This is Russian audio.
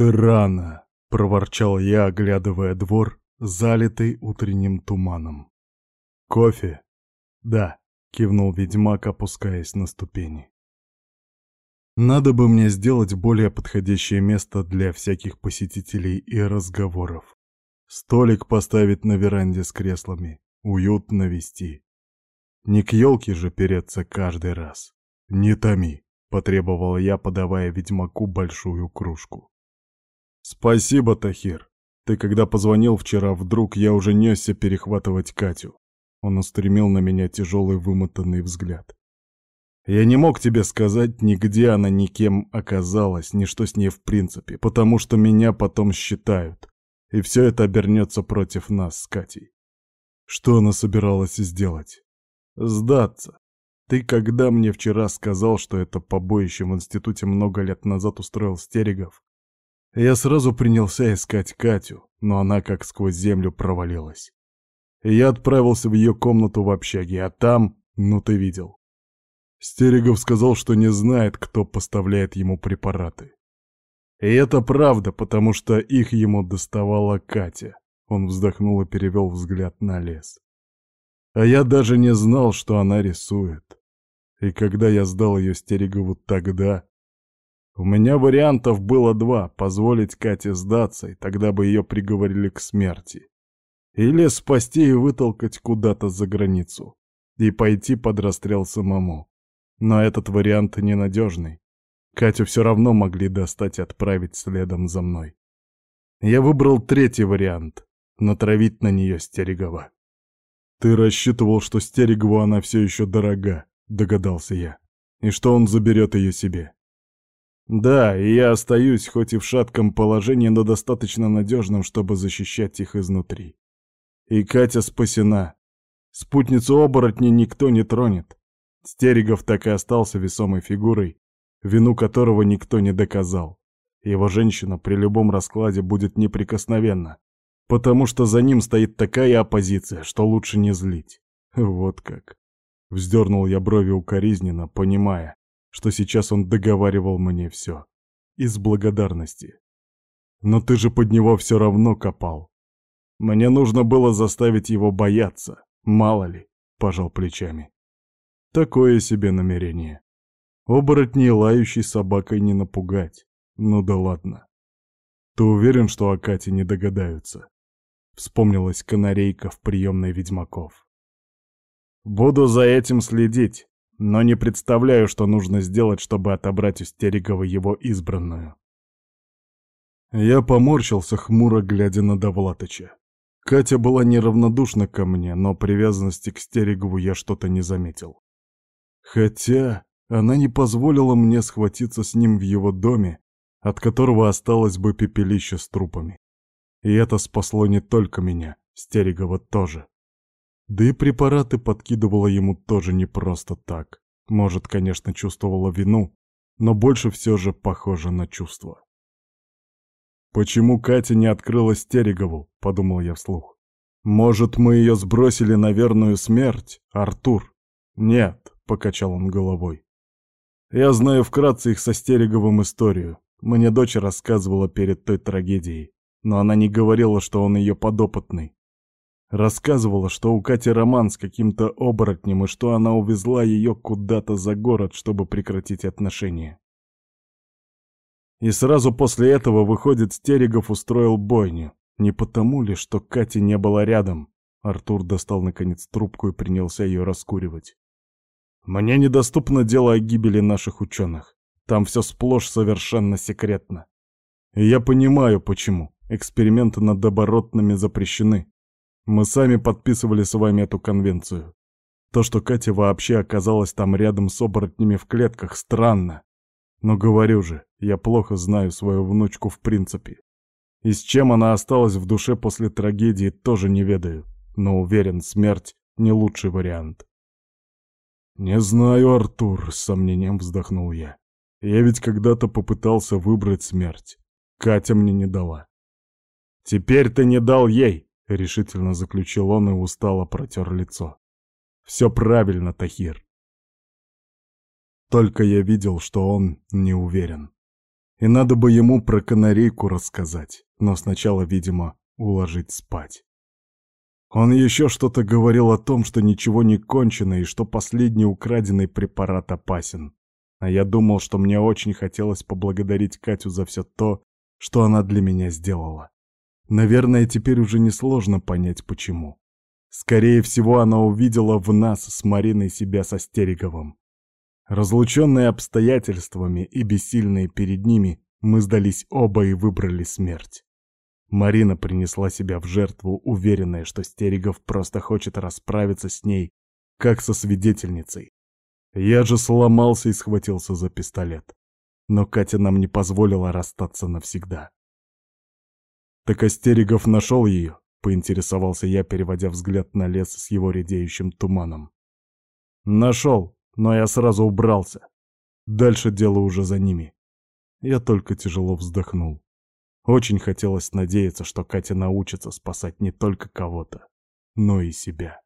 «Ты рано!» — проворчал я, оглядывая двор, залитый утренним туманом. «Кофе?» «Да», — кивнул ведьмак, опускаясь на ступени. «Надо бы мне сделать более подходящее место для всяких посетителей и разговоров. Столик поставить на веранде с креслами, уютно вести. Не к елке же переться каждый раз. Не томи», — потребовал я, подавая ведьмаку большую кружку. «Спасибо, Тахир. Ты когда позвонил вчера, вдруг я уже несся перехватывать Катю». Он устремил на меня тяжелый вымотанный взгляд. «Я не мог тебе сказать, ни где она никем оказалась, ни что с ней в принципе, потому что меня потом считают, и все это обернется против нас с Катей. Что она собиралась сделать? Сдаться. Ты когда мне вчера сказал, что это побоище в институте много лет назад устроил Стерегов, я сразу принялся искать Катю, но она как сквозь землю провалилась. Я отправился в ее комнату в общаге, а там, ну ты видел. Стерегов сказал, что не знает, кто поставляет ему препараты. И это правда, потому что их ему доставала Катя. Он вздохнул и перевел взгляд на лес. А я даже не знал, что она рисует. И когда я сдал ее Стерегову тогда, у меня вариантов было два — позволить Кате сдаться, и тогда бы ее приговорили к смерти. Или спасти и вытолкать куда-то за границу. И пойти под расстрел самому. Но этот вариант ненадежный. Катю все равно могли достать и отправить следом за мной. Я выбрал третий вариант — натравить на нее Стерегова. «Ты рассчитывал, что Стерегову она все еще дорога», — догадался я, — «и что он заберет ее себе». Да, и я остаюсь хоть и в шатком положении, но достаточно надежным, чтобы защищать их изнутри. И Катя спасена. Спутницу оборотни никто не тронет. Стерегов так и остался весомой фигурой, вину которого никто не доказал. Его женщина при любом раскладе будет неприкосновенна, потому что за ним стоит такая оппозиция, что лучше не злить. Вот как. Вздернул я брови укоризненно, понимая, что сейчас он договаривал мне все. Из благодарности. Но ты же под него все равно копал. Мне нужно было заставить его бояться, мало ли, пожал плечами. Такое себе намерение. Оборотней лающей собакой не напугать. Ну да ладно. Ты уверен, что о Кате не догадаются? Вспомнилась канарейка в приемной ведьмаков. Буду за этим следить но не представляю, что нужно сделать, чтобы отобрать у Стерегова его избранную. Я поморщился, хмуро глядя на Довлатыча. Катя была неравнодушна ко мне, но привязанности к Стерегову я что-то не заметил. Хотя она не позволила мне схватиться с ним в его доме, от которого осталось бы пепелище с трупами. И это спасло не только меня, Стерегова тоже. Да и препараты подкидывала ему тоже не просто так. Может, конечно, чувствовала вину, но больше все же похоже на чувство. «Почему Катя не открыла Стерегову?» — подумал я вслух. «Может, мы ее сбросили на верную смерть, Артур?» «Нет», — покачал он головой. «Я знаю вкратце их со Стереговым историю. Мне дочь рассказывала перед той трагедией, но она не говорила, что он ее подопытный. Рассказывала, что у Кати роман с каким-то оборотнем и что она увезла ее куда-то за город, чтобы прекратить отношения. И сразу после этого, выходит, Стерегов устроил бойню. Не потому ли, что Кати не было рядом? Артур достал наконец трубку и принялся ее раскуривать. Мне недоступно дело о гибели наших ученых. Там все сплошь совершенно секретно. И я понимаю, почему. Эксперименты над оборотными запрещены. Мы сами подписывали с вами эту конвенцию. То, что Катя вообще оказалась там рядом с оборотнями в клетках, странно. Но говорю же, я плохо знаю свою внучку в принципе. И с чем она осталась в душе после трагедии, тоже не ведаю. Но уверен, смерть — не лучший вариант. «Не знаю, Артур», — с сомнением вздохнул я. «Я ведь когда-то попытался выбрать смерть. Катя мне не дала». «Теперь ты не дал ей!» — решительно заключил он и устало протер лицо. «Все правильно, Тахир». Только я видел, что он не уверен. И надо бы ему про канарейку рассказать, но сначала, видимо, уложить спать. Он еще что-то говорил о том, что ничего не кончено и что последний украденный препарат опасен. А я думал, что мне очень хотелось поблагодарить Катю за все то, что она для меня сделала. Наверное, теперь уже несложно понять, почему. Скорее всего, она увидела в нас с Мариной себя со Стереговым. Разлученные обстоятельствами и бессильные перед ними, мы сдались оба и выбрали смерть. Марина принесла себя в жертву, уверенная, что Стерегов просто хочет расправиться с ней, как со свидетельницей. Я же сломался и схватился за пистолет. Но Катя нам не позволила расстаться навсегда. «Так Остерегов нашел ее?» — поинтересовался я, переводя взгляд на лес с его редеющим туманом. «Нашел, но я сразу убрался. Дальше дело уже за ними». Я только тяжело вздохнул. Очень хотелось надеяться, что Катя научится спасать не только кого-то, но и себя.